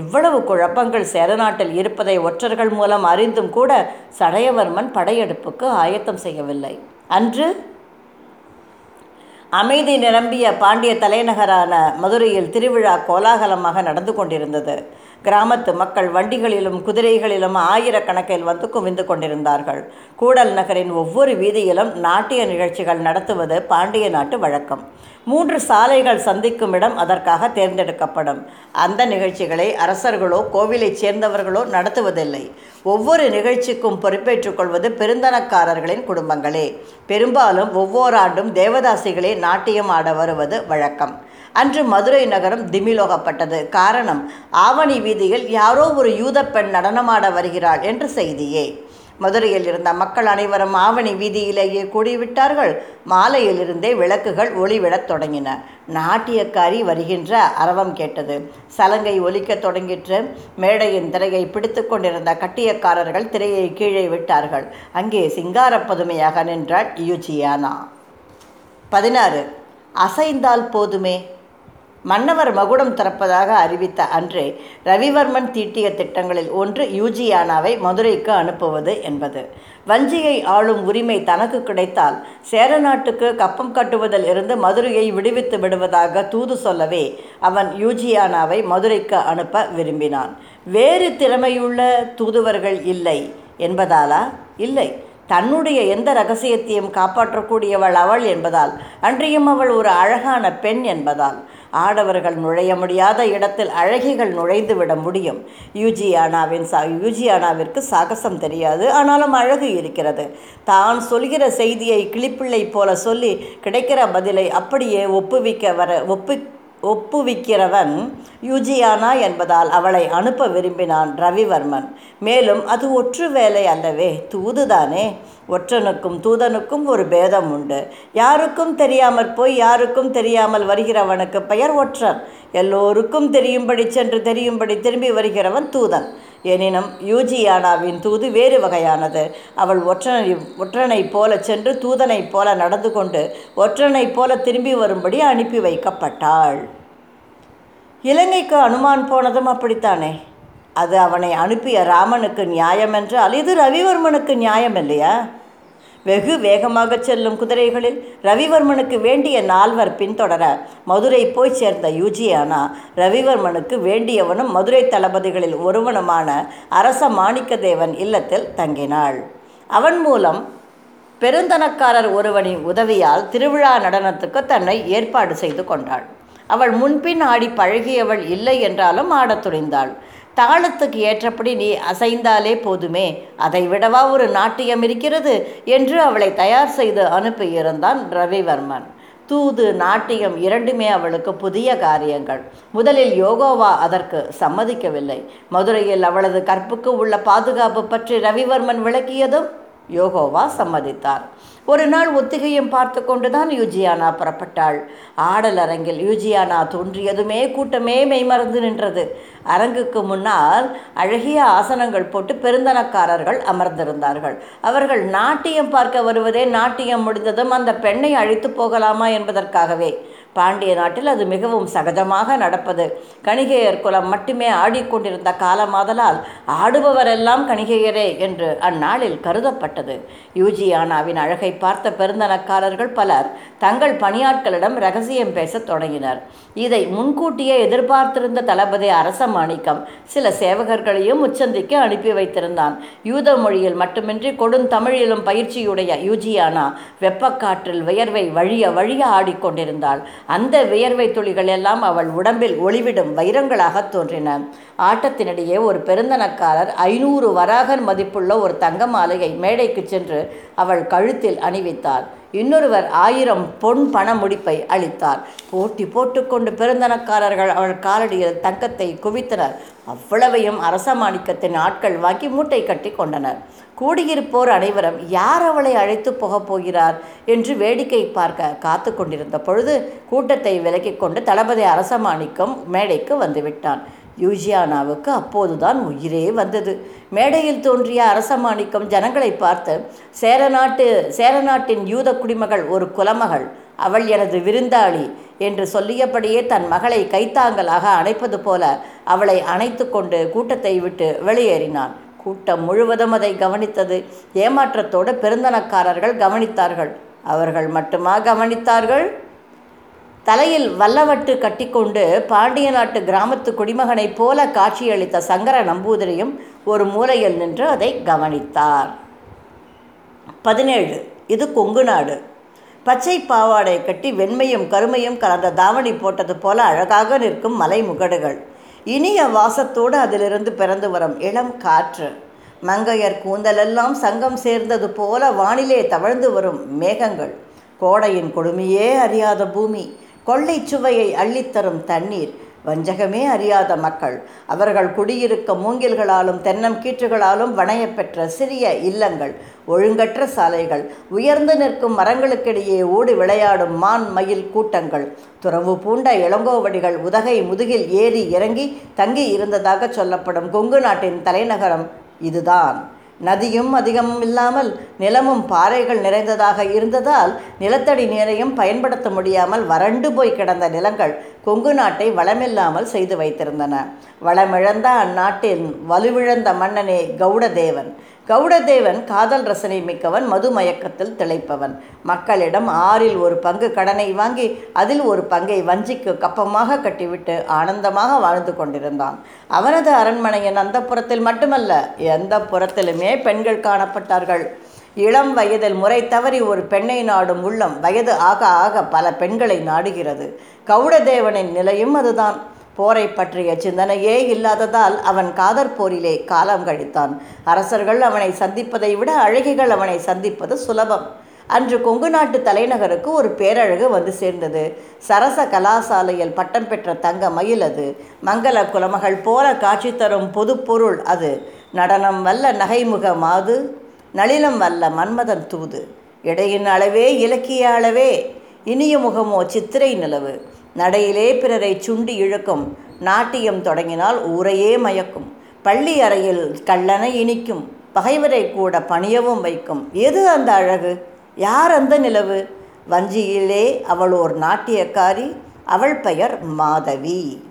இவ்வளவு குழப்பங்கள் சேரநாட்டில் இருப்பதை ஒற்றர்கள் மூலம் அறிந்தும் கூட சடையவர்மன் படையெடுப்புக்கு ஆயத்தம் செய்யவில்லை. அன்று அமைதி நிரம்பிய பாண்டிய தலைநகரான மதுரையில் திருவிழா கோலாகலமாக நடந்து கொண்டிருந்தது. கிராமத்து மக்கள் வண்டிகளிலும் குதிரைகளிலும் ஆயிரக்கணக்கில் வந்து குவிந்து கொண்டிருந்தார்கள். கூடல் நகரின் ஒவ்வொரு வீதியிலும் நாட்டிய நிகழ்ச்சிகள் நடத்துவது பாண்டிய நாட்டு வழக்கம். மூன்று சாலைகள் சந்திக்கும் இடம் அதற்காக தேர்ந்தெடுக்கப்படும். அந்த நிகழ்ச்சிகளை அரசர்களோ கோவிலைச் சேர்ந்தவர்களோ நடத்துவதில்லை. ஒவ்வொரு நிகழ்ச்சிக்கும் பொறுப்பேற்றுக் கொள்வது பெருந்தனக்காரர்களின் குடும்பங்களே. பெரும்பாலும் ஒவ்வொரு ஆண்டும் தேவதாசிகளே நாட்டியம் ஆட வருவது வழக்கம். அன்று மதுரை நகரம் திமிலோகப்பட்டது. காரணம் ஆவணி வீதியில் யாரோ ஒரு யூத பெண் நடனமாட வருகிறாள் என்ற செய்தியே. மதுரையில் இருந்த மக்கள் அனைவரும் ஆவணி வீதியிலேயே கூடிவிட்டார்கள். மாலையிலிருந்தே விளக்குகள் ஒளிவிடத் தொடங்கின. நாட்டியக்காரி வருகின்ற அரவம் கேட்டது. சலங்கை ஒலிக்கத் தொடங்கிற்று. மேடையின் திரையை பிடித்து கொண்டிருந்த கட்டியக்காரர்கள் திரையை கீழே விட்டார்கள். அங்கே சிங்கார பதுமையாக நின்றாள் யூஜியானா பதினாறு. அசைந்தால் போதுமே? மன்னவர் மகுடம் திறப்பதாக அறிவித்த அன்றே ரவிவர்மன் தீட்டிய திட்டங்களில் ஒன்று யூஜியானாவை மதுரைக்கு அனுப்புவது என்பது. வஞ்சியை ஆளும் உரிமை தனக்கு கிடைத்தால் சேர நாட்டுக்கு கப்பம் கட்டுவதில் இருந்து மதுரையை விடுவித்து விடுவதாக தூது சொல்லவே அவன் யூஜியானாவை மதுரைக்கு அனுப்ப விரும்பினான். வேறு திறமையுள்ள தூதுவர்கள் இல்லை என்பதாலா? இல்லை. தன்னுடைய எந்த ரகசியத்தையும் காப்பாற்றக்கூடியவள் அவள் என்பதால் அன்றியும் அவள் ஒரு அழகான பெண் என்பதால். ஆடவர்கள் நுழைய முடியாத இடத்தில் அழகிகள் நுழைந்து விட முடியும். யூஜியானாவின் சா யூஜியானாவிற்கு சாகசம் தெரியாது. ஆனாலும் அழகு இருக்கிறது. தான் சொல்கிற செய்தியை கிளிப்பிள்ளை போல சொல்லி கிடைக்கிற பதிலை அப்படியே ஒப்புவிக்க வர ஒப்பு ஒப்புவிக்கிறவன் யூஜியானா என்பதால் அவளை அனுப்ப விரும்பினான் ரவிவர்மன். மேலும் அது ஒற்று வேலை அல்லவே தூதுதானே? ஒற்றனுக்கும் தூதனுக்கும் ஒரு பேதம் உண்டு. யாருக்கும் தெரியாமற் போய் யாருக்கும் தெரியாமல் வருகிறவனுக்கு பெயர் ஒற்றன். எல்லோருக்கும் தெரியும்படி சென்று தெரியும்படி திரும்பி வருகிறவன் தூதன். எனினும் யூஜியானாவின் தூது வேறு வகையானது. அவள் ஒற்றனை ஒற்றனைப் போல சென்று தூதனைப் போல நடந்து கொண்டு ஒற்றனைப் போல திரும்பி வரும்படி அனுப்பி வைக்கப்பட்டாள். இலங்கைக்கு அனுமான் போனதும் அப்படித்தானே? அது அவனை அனுப்பிய ராமனுக்கு நியாயம் என்றால் இது ரவிவர்மனுக்கு நியாயம் இல்லையா வெகு வேகமாக செல்லும் குதிரைகளில் ரவிவர்மனுக்கு வேண்டிய நால்வர் பின்தொடர மதுரை போய் சேர்ந்த யூஜியானா ரவிவர்மனுக்கு வேண்டியவனும் மதுரை தளபதிகளில் ஒருவனுமான அரச மாணிக்கதேவன் இல்லத்தில் தங்கினாள். அவன் மூலம் பெருந்தனக்காரர் ஒருவனின் உதவியால் திருவிழா நடனத்துக்கு தன்னை ஏற்பாடு செய்து கொண்டாள். அவள் முன்பின் ஆடி பழகியவள் இல்லை என்றாலும் ஆடத் துணிந்தாள். தாளத்துக்கு ஏற்றபடி நீ அசைந்தாலே போதுமே. அதை விடவா ஒரு நாட்டியம் இருக்கிறது? என்று அவளை தயார் செய்து அனுப்பியிருந்தான் ரவிவர்மன். தூது நாட்டியம் இரண்டுமே அவளுக்கு புதிய காரியங்கள். முதலில் யோகோவா அதற்கு சம்மதிக்கவில்லை. மதுரையில் அவளது கற்புக்கு உள்ள பாதுகாப்பு பற்றி ரவிவர்மன் விளக்கியதும் யோகோவா சம்மதித்தார். ஒரு நாள் ஒத்திகையும் பார்த்து கொண்டுதான் யூஜியானா புறப்பட்டாள். ஆடல் அரங்கில் யூஜியானா தோன்றியதுமே கூட்டமே மெய்மறந்து நின்றது. அரங்குக்கு முன்னால் அழகிய ஆசனங்கள் போட்டு பெருந்தனக்காரர்கள் அமர்ந்திருந்தார்கள். அவர்கள் நாட்டியம் பார்க்க வருவதே நாட்டியம் முடிந்ததும் அந்த பெண்ணை அழைத்து போகலாமா என்பதற்காகவே. பாண்டிய நாட்டில் அது மிகவும் சகஜமாக நடப்பது. கணிகையர் குலம் மட்டுமே ஆடிக்கொண்டிருந்த காலமாதலால் ஆடுபவரெல்லாம் கணிகையரே என்று அந்நாளில் கருதப்பட்டது. யூஜியானாவின் அழகை பார்த்த பெருந்தனக்காரர்கள் பலர் தங்கள் பணியாட்களிடம் ரகசியம் பேசத் தொடங்கினர். இதை முன்கூட்டியே எதிர்பார்த்திருந்த தளபதி அரச மாணிக்கம் சில சேவகர்களையும் உச்சந்திக்கு அனுப்பி வைத்திருந்தான். யூத மொழியில் மட்டுமின்றி கொடுந்தமிழிலும் பயிற்சியுடைய யூஜியானா வெப்பக்காற்றில் வியர்வை வழிய வழிய ஆடிக்கொண்டிருந்தாள். அந்த வியர்வை துளிகள் எல்லாம் அவள் உடம்பில் ஒளிவிடும் வைரங்களாக தோன்றின. ஆட்டத்தினிடையே ஒரு பெருந்தனக்காரர் ஐநூறு வராகன் மதிப்புள்ள ஒரு தங்க மாலையை மேடைக்கு சென்று அவள் கழுத்தில் அணிவித்தார். இன்னொருவர் ஆயிரம் பொன் பண முடிப்பை அளித்தார். போட்டி போட்டுக்கொண்டு பெருந்தனக்காரர்கள் அவள் காலடியில் தங்கத்தை குவித்தனர். அவ்வளவையும் அரச மாணிக்கத்தின் ஆட்கள் வாங்கி மூட்டை கட்டி கொண்டனர். கூடியிருப்போர் அனைவரும் யார் அவளை அழைத்து போகப் போகிறார்? என்று வேடிக்கை பார்க்க காத்து கொண்டிருந்த பொழுது கூட்டத்தை விலக்கிக் கொண்டு தளபதி அரசமாணிக்கம் மேடைக்கு வந்துவிட்டான் யூஜியானாவுக்கு அப்போதுதான் உயிரே வந்தது. மேடையில் தோன்றிய அரசமாணிக்கம் ஜனங்களை பார்த்து சேரநாட்டு சேரநாட்டின் யூத குடிமகள் ஒரு குலமகள் அவள் எனது விருந்தாளி என்று சொல்லியபடியே தன் மகளை கைத்தாங்கலாக அணைப்பது போல அவளை அணைத்து கொண்டு கூட்டத்தை விட்டு வெளியேறினான். கூட்டம் முழுவதும் அதை கவனித்தது. ஏமாற்றத்தோடு பெருந்தனக்காரர்கள் கவனித்தார்கள். அவர்கள் மட்டுமா கவனித்தார்கள்? தலையில் வல்லவட்டு கட்டிக்கொண்டு பாண்டிய நாட்டு கிராமத்து குடிமகனைப் போல காட்சியளித்த சங்கர நம்பூதிரியும் ஒரு மூலையில் நின்று அதை கவனித்தார். பதினேழு. இது கொங்கு நாடு. பச்சை பாவாடை கட்டி வெண்மையும் கருமையும் கலந்த தாவணி போட்டது போல அழகாக நிற்கும் மலை முகடுகள் இனிய வாசத்தோடு அதிலிருந்து பிறந்து வரும் இளம் காற்று. மங்கையர் கூந்தலெல்லாம் சங்கம் சேர்ந்தது போல வானிலே தவழ்ந்து வரும் மேகங்கள். கோடையின் கொடுமையே அறியாத பூமி. கொள்ளை சுவையை அள்ளித்தரும் தண்ணீர். வஞ்சகமே அறியாத மக்கள். அவர்கள் குடியிருக்க மூங்கில்களாலும் தென்னம் கீற்றுகளாலும் வணையப்பெற்ற சிறிய இல்லங்கள் ஒழுங்கற்ற சாலைகள் உயர்ந்து நிற்கும் மரங்களுக்கிடையே ஓடி விளையாடும் மான் மயில் கூட்டங்கள் துறவு பூண்ட இளங்கோவடிகள் உதகை முதுகில் ஏறி இறங்கி தங்கி இருந்ததாக சொல்லப்படும் கொங்கு நாட்டின் தலைநகரம் இதுதான். நதியும் அதிகமும் இல்லாமல் நிலமும் பாறைகள் நிறைந்ததாக இருந்ததால் நிலத்தடி நீரையும் பயன்படுத்த முடியாமல் வறண்டு போய் கிடந்த நிலங்கள் கொங்கு நாட்டை வளமில்லாமல் செய்து வைத்திருந்தன. வளமிழந்த அந்நாட்டின் வலுவிழந்த மன்னனே கௌடதேவன். கௌடதேவன் காதல் ரசனை மிக்கவன் மது மயக்கத்தில் திளைப்பவன். மக்களிடம் ஆறில் ஒரு பங்கு கடனை வாங்கி அதில் ஒரு பங்கை வஞ்சிக்கு கப்பமாக கட்டிவிட்டு ஆனந்தமாக வாழ்ந்து கொண்டிருந்தான். அவனது அரண்மனையின் அந்த புறத்தில் மட்டுமல்ல எந்த புறத்திலுமே பெண்கள் காணப்பட்டார்கள். இளம் வயதில் முறை தவறி ஒரு பெண்ணை நாடும் உள்ளம் வயது ஆக ஆக பல பெண்களை நாடுகிறது. கௌடதேவனின் நிலையும் அதுதான். போரை பற்றிய சிந்தனையே இல்லாததால் அவன் காதற் போரிலே காலம் கழித்தான். அரசர்கள் அவனை சந்திப்பதை விட அழகிகள் அவனை சந்திப்பது சுலபம். அன்று கொங்கு நாட்டு தலைநகருக்கு ஒரு பேரழகு வந்து சேர்ந்தது. சரச கலாசாலையில் பட்டம் பெற்ற தங்க மயில் அது. மங்கள குலமகள் போல காட்சி தரும் பொதுப்பொருள் அது. நடனம் வல்ல நகைமுக மாது நளினம் வல்ல மன்மதன் தூது. இடையின் அளவே இலக்கிய அளவே. இனிய முகமோ சித்திரை நிலவு. நடையிலே பிறரை சுண்டி இழுக்கும். நாட்டியம் தொடங்கினால் ஊரையே மயக்கும். பள்ளி அறையில் கள்ளனை இனிக்கும். பகைவரை கூட பணியவும் வைக்கும். எது அந்த அழகு? யார் அந்த நிலவு? வஞ்சியிலே அவள் ஓர் நாட்டியக்காரி. அவள் பெயர் மாதவி.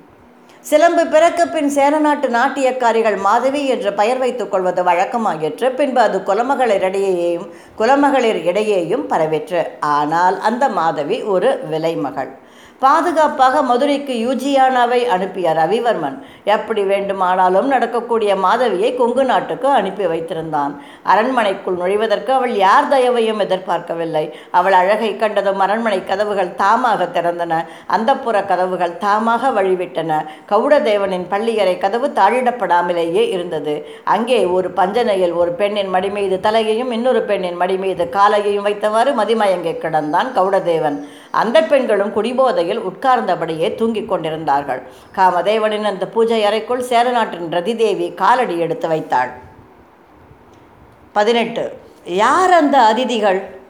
சிலம்பு பிறக்க பின் சேர நாட்டு நாட்டியக்காரிகள் மாதவி என்று பெயர் வைத்துக் கொள்வது வழக்கமாகிற்று. பின்பு அது குலமகளிரிடையேயும் குலமகளிர் இடையேயும் பரவிற்று. ஆனால் அந்த மாதவி ஒரு விலைமகள். பாதுகாப்பாக மதுரைக்கு யூஜியானாவை அனுப்பிய ரவிவர்மன் எப்படி வேண்டுமானாலும் நடக்கக்கூடிய மாதவியை கொங்கு நாட்டுக்கு அனுப்பி வைத்திருந்தான். அரண்மனைக்குள் நுழைவதற்கு அவள் யார் தயவையும் எதிர்பார்க்கவில்லை. அவள் அழகை கண்டதும் அரண்மனை கதவுகள் தாமாக திறந்தன. அந்தப்புற கதவுகள் தாமாக வழிவிட்டன. கவுடதேவனின் பள்ளியறை கதவு தாழிடப்படாமலேயே இருந்தது. அங்கே ஒரு பஞ்சனையில் ஒரு பெண்ணின் மடி மீது தலையையும் இன்னொரு பெண்ணின் மடி மீது காலையையும் வைத்தவாறு மதிமயங்கி கிடந்தான் கவுடதேவன் அந்த பெண்களும் குடிபோதையில் உட்கார்ந்தபடியே தூங்கிக் கொண்டிருந்தார்கள். காமதேவனின் அந்த பூஜை அறைக்குள் சேரநாட்டின் ரதிதேவி காலடி எடுத்து வைத்தாள். பதினெட்டு. யார் அந்த அதிதிகள்?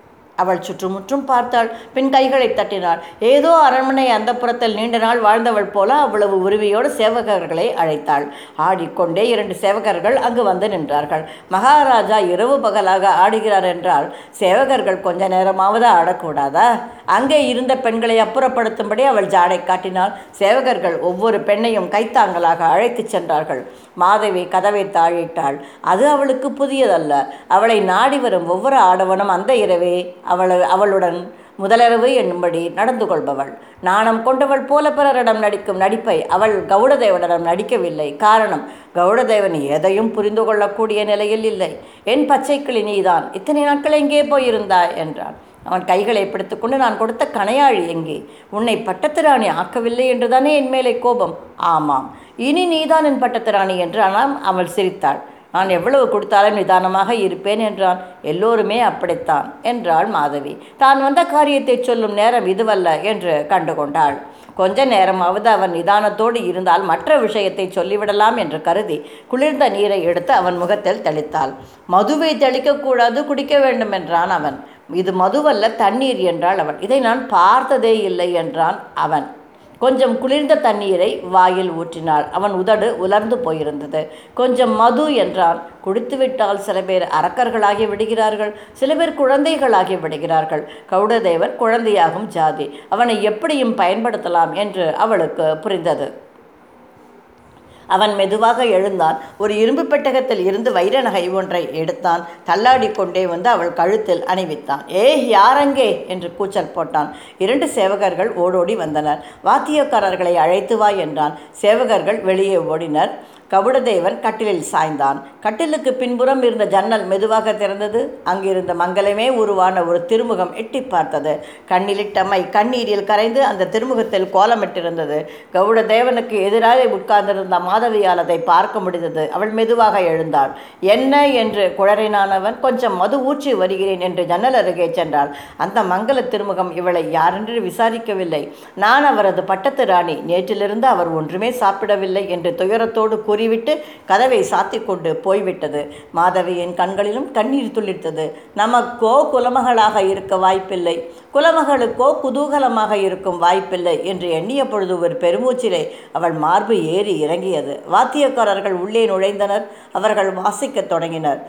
அவள் சுற்றுமுற்றும் பார்த்தாள். பின் கைகளை தட்டினாள். ஏதோ அரண்மனை அந்தப்புறத்தில் நீண்ட நாள் வாழ்ந்தவள் போல அவ்வளவு உரிமையோடு சேவகர்களை அழைத்தாள். ஆடிக்கொண்டே இரண்டு சேவகர்கள் அங்கு வந்து நின்றார்கள். மகாராஜா இரவு பகலாக ஆடுகிறார் என்றால் சேவகர்கள் கொஞ்ச நேரமாவது ஆடக்கூடாதா? அங்கே இருந்த பெண்களை அப்புறப்படுத்தும்படி அவள் ஜாடை காட்டினாள். சேவகர்கள் ஒவ்வொரு பெண்ணையும் கைத்தாங்கலாக அழைத்துச் சென்றார்கள். மாதவி கதவை தாழிட்டாள். அது அவளுக்கு புதியதல்ல. அவளை நாடி வரும் ஒவ்வொரு ஆடவனும் அந்த இரவே அவள் அவளுடன் முதலரவு என்னும்படி நடந்து கொள்பவள். நாணம் கொண்டவள் போல பிறரிடம் நடிக்கும் நடிப்பை அவள் கௌடதேவனிடம் நடிக்கவில்லை. காரணம் கௌடதேவன் எதையும் புரிந்து கொள்ளக்கூடிய நிலையில் இல்லை. என் பச்சைக்கிளி நீதான். இத்தனை நாட்கள் எங்கே போயிருந்தாய்? என்றான். அவன் கைகளை பிடித்துக்கொண்டு நான் கொடுத்த கணையாழி எங்கே? உன்னை பட்டத்திராணி ஆக்கவில்லை என்றுதானே என் மேலே கோபம்? ஆமாம். இனி நீதான் என் பட்டத்திராணி என்று ஆனால் அவள் சிரித்தாள். நான் எவ்வளவு கொடுத்தாலும் நிதானமாக இருப்பேன் என்றான். எல்லோருமே அப்படித்தான் என்றாள் மாதவி. தான் வந்த காரியத்தை சொல்லும் நேரம் இதுவல்ல என்று கண்டுகொண்டாள். கொஞ்ச நேரமாவது அவன் நிதானத்தோடு இருந்தால் மற்ற விஷயத்தை சொல்லிவிடலாம் என்று கருதி குளிர்ந்த நீரை எடுத்து அவன் முகத்தில் தெளித்தாள். மதுவை தெளிக்கக்கூடாது குடிக்க வேண்டும் என்றான் அவன். இது மதுவல்ல தண்ணீர் என்றாள் அவன். இதை நான் பார்த்ததே இல்லை என்றான் அவன். கொஞ்சம் குளிர்ந்த தண்ணீரை வாயில் ஊற்றினாள். அவன் உதடு உலர்ந்து போயிருந்தது. கொஞ்சம் மது என்றான். குடித்துவிட்டால் சில பேர் அரக்கர்களாகி விடுகிறார்கள் சில பேர் குழந்தைகளாகி விடுகிறார்கள். கவுடதேவன் குழந்தையாகும் ஜாதி அவனை எப்படியும் பயன்படுத்தலாம் என்று அவளுக்கு புரிந்தது. அவன் மெதுவாக எழுந்தான். ஒரு இரும்பு பெட்டகத்தில் இருந்து வைர நகை ஒன்றை எடுத்தான். தள்ளாடி கொண்டே வந்து அவள் கழுத்தில் அணிவித்தான். ஏ யாரங்கே என்று கூச்சல் போட்டான். இரண்டு சேவகர்கள் ஓடோடி வந்தனர். வாத்தியக்காரர்களை அழைத்து வா என்றான். சேவகர்கள் வெளியே ஓடினர். கவுடதேவன் கட்டிலில் சாய்ந்தான். கட்டிலுக்கு பின்புறம் இருந்த ஜன்னல் மெதுவாக திறந்தது. அங்கிருந்த மங்களமே உருவான ஒரு திருமுகம் எட்டி பார்த்தது. கண்ணிலிட்டம்மை கண்ணீரில் கரைந்து அந்த திருமுகத்தில் கோலமிட்டிருந்தது. கவுடதேவனுக்கு எதிராக உட்கார்ந்திருந்த மாதவியால் அதை பார்க்க முடிந்தது. அவள் மெதுவாக எழுந்தாள். என்ன என்று குழறினானவன் கொஞ்சம் மது ஊற்றி வருகிறேன் என்று ஜன்னல் அருகே சென்றாள். அந்த மங்கள திருமுகம் இவளை யாரென்று விசாரிக்கவில்லை. நான் அவரது பட்டத்து ராணி. நேற்றிலிருந்து அவர் ஒன்றுமே சாப்பிடவில்லை என்று துயரத்தோடு கூறி கூறிவிட்டு கதவை சாத்தி கொண்டு போய்விட்டது மாதவியின் கண்களிலும் கண்ணீர் துளிர்த்தது நமக்கோ குலமகளாக இருக்க வாய்ப்பில்லை. குலமகளுக்கோ குதூகலமாக இருக்கும் வாய்ப்பில்லை என்று எண்ணிய பொழுது ஒரு பெருமூச்சிலே அவள் மார்பு ஏறி இறங்கியது. வாத்தியக்காரர்கள் உள்ளே நுழைந்தனர். அவர்கள் வாசிக்கத் தொடங்கினர்.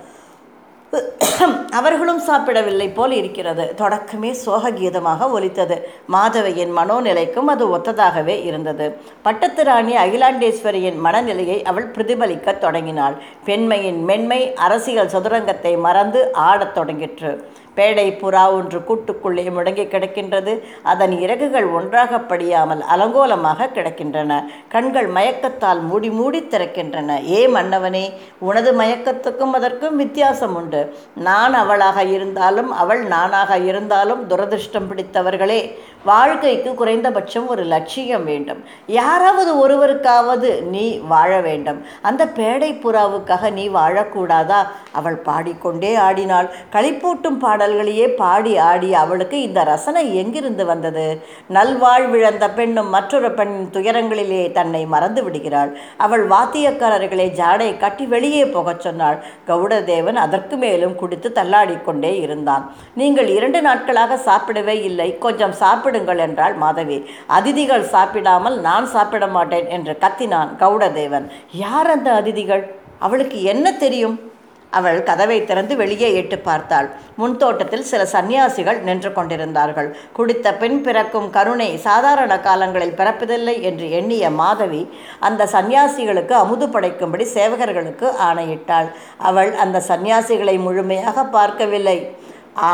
அவர்களும் சாப்பிடவில்லை போல் இருக்கிறது. தொடக்கமே சோக கீதமாக ஒலித்தது. மாதவியின் மனோநிலைக்கும் அது ஒத்ததாகவே இருந்தது. பட்டத்து ராணி அகிலாண்டேஸ்வரியின் மனநிலையை அவள் பிரதிபலிக்க தொடங்கினாள். பெண்மையின் மென்மை அரசியல் சதுரங்கத்தை மறந்து ஆடத் தொடங்கிற்று. பேடை புறா ஒன்று கூட்டுக்குள்ளே முடங்கி கிடக்கின்றது. அதன் இறகுகள் ஒன்றாக படியாமல் அலங்கோலமாக கிடக்கின்றன. கண்கள் மயக்கத்தால் மூடி மூடி திறக்கின்றன. ஏ மன்னவனே உனது மயக்கத்துக்கும் அதற்கும் வித்தியாசம் உண்டு. நான் அவளாக இருந்தாலும் அவள் நானாக இருந்தாலும் துரதிருஷ்டம் பிடித்தவர்களே வாழ்க்கைக்கு குறைந்தபட்சம் ஒரு லட்சியம் வேண்டும். யாராவது ஒருவருக்காவது நீ வாழ வேண்டும். அந்த பேடை புறாவுக்காக நீ வாழக்கூடாதா? அவள் பாடிக்கொண்டே ஆடினாள். களிப்பூட்டும் பாடல்களையே பாடி ஆடி அவளுக்கு இந்த ரசனை எங்கிருந்து வந்தது? நல்வாழ்விழந்த பெண்ணும் மற்றொரு பெண்ணின் துயரங்களிலே தன்னை மறந்து விடுகிறாள். அவள் வாத்தியக்காரர்களை ஜாடை கட்டி வெளியே போகச் சொன்னாள். கவுடதேவன் அதற்கு மேலும் குடித்து தள்ளாடிக்கொண்டே இருந்தான். நீங்கள் இரண்டு நாட்களாக சாப்பிடவே இல்லை. கொஞ்சம் சாப்பிடுங்கள் என்றாள் மாதவி. அதிதிகள் சாப்பிடாமல் நான் சாப்பிட மாட்டேன் என்று கத்தினான் கவுடதேவன் யார் அந்த அதிதிகள்? அவளுக்கு என்ன தெரியும்? அவள் கதவை திறந்து வெளியே எட்டு பார்த்தாள். முன்தோட்டத்தில் சில சந்நியாசிகள் நின்று கொண்டிருந்தார்கள். குடித்த பெண் பிறக்கும் கருணை சாதாரண காலங்களில் பிறப்பதில்லை என்று எண்ணிய மாதவி அந்த சந்நியாசிகளுக்கு அமுது படைக்கும்படி சேவகர்களுக்கு ஆணையிட்டாள். அவள் அந்த சந்நியாசிகளை முழுமையாக பார்க்கவில்லை.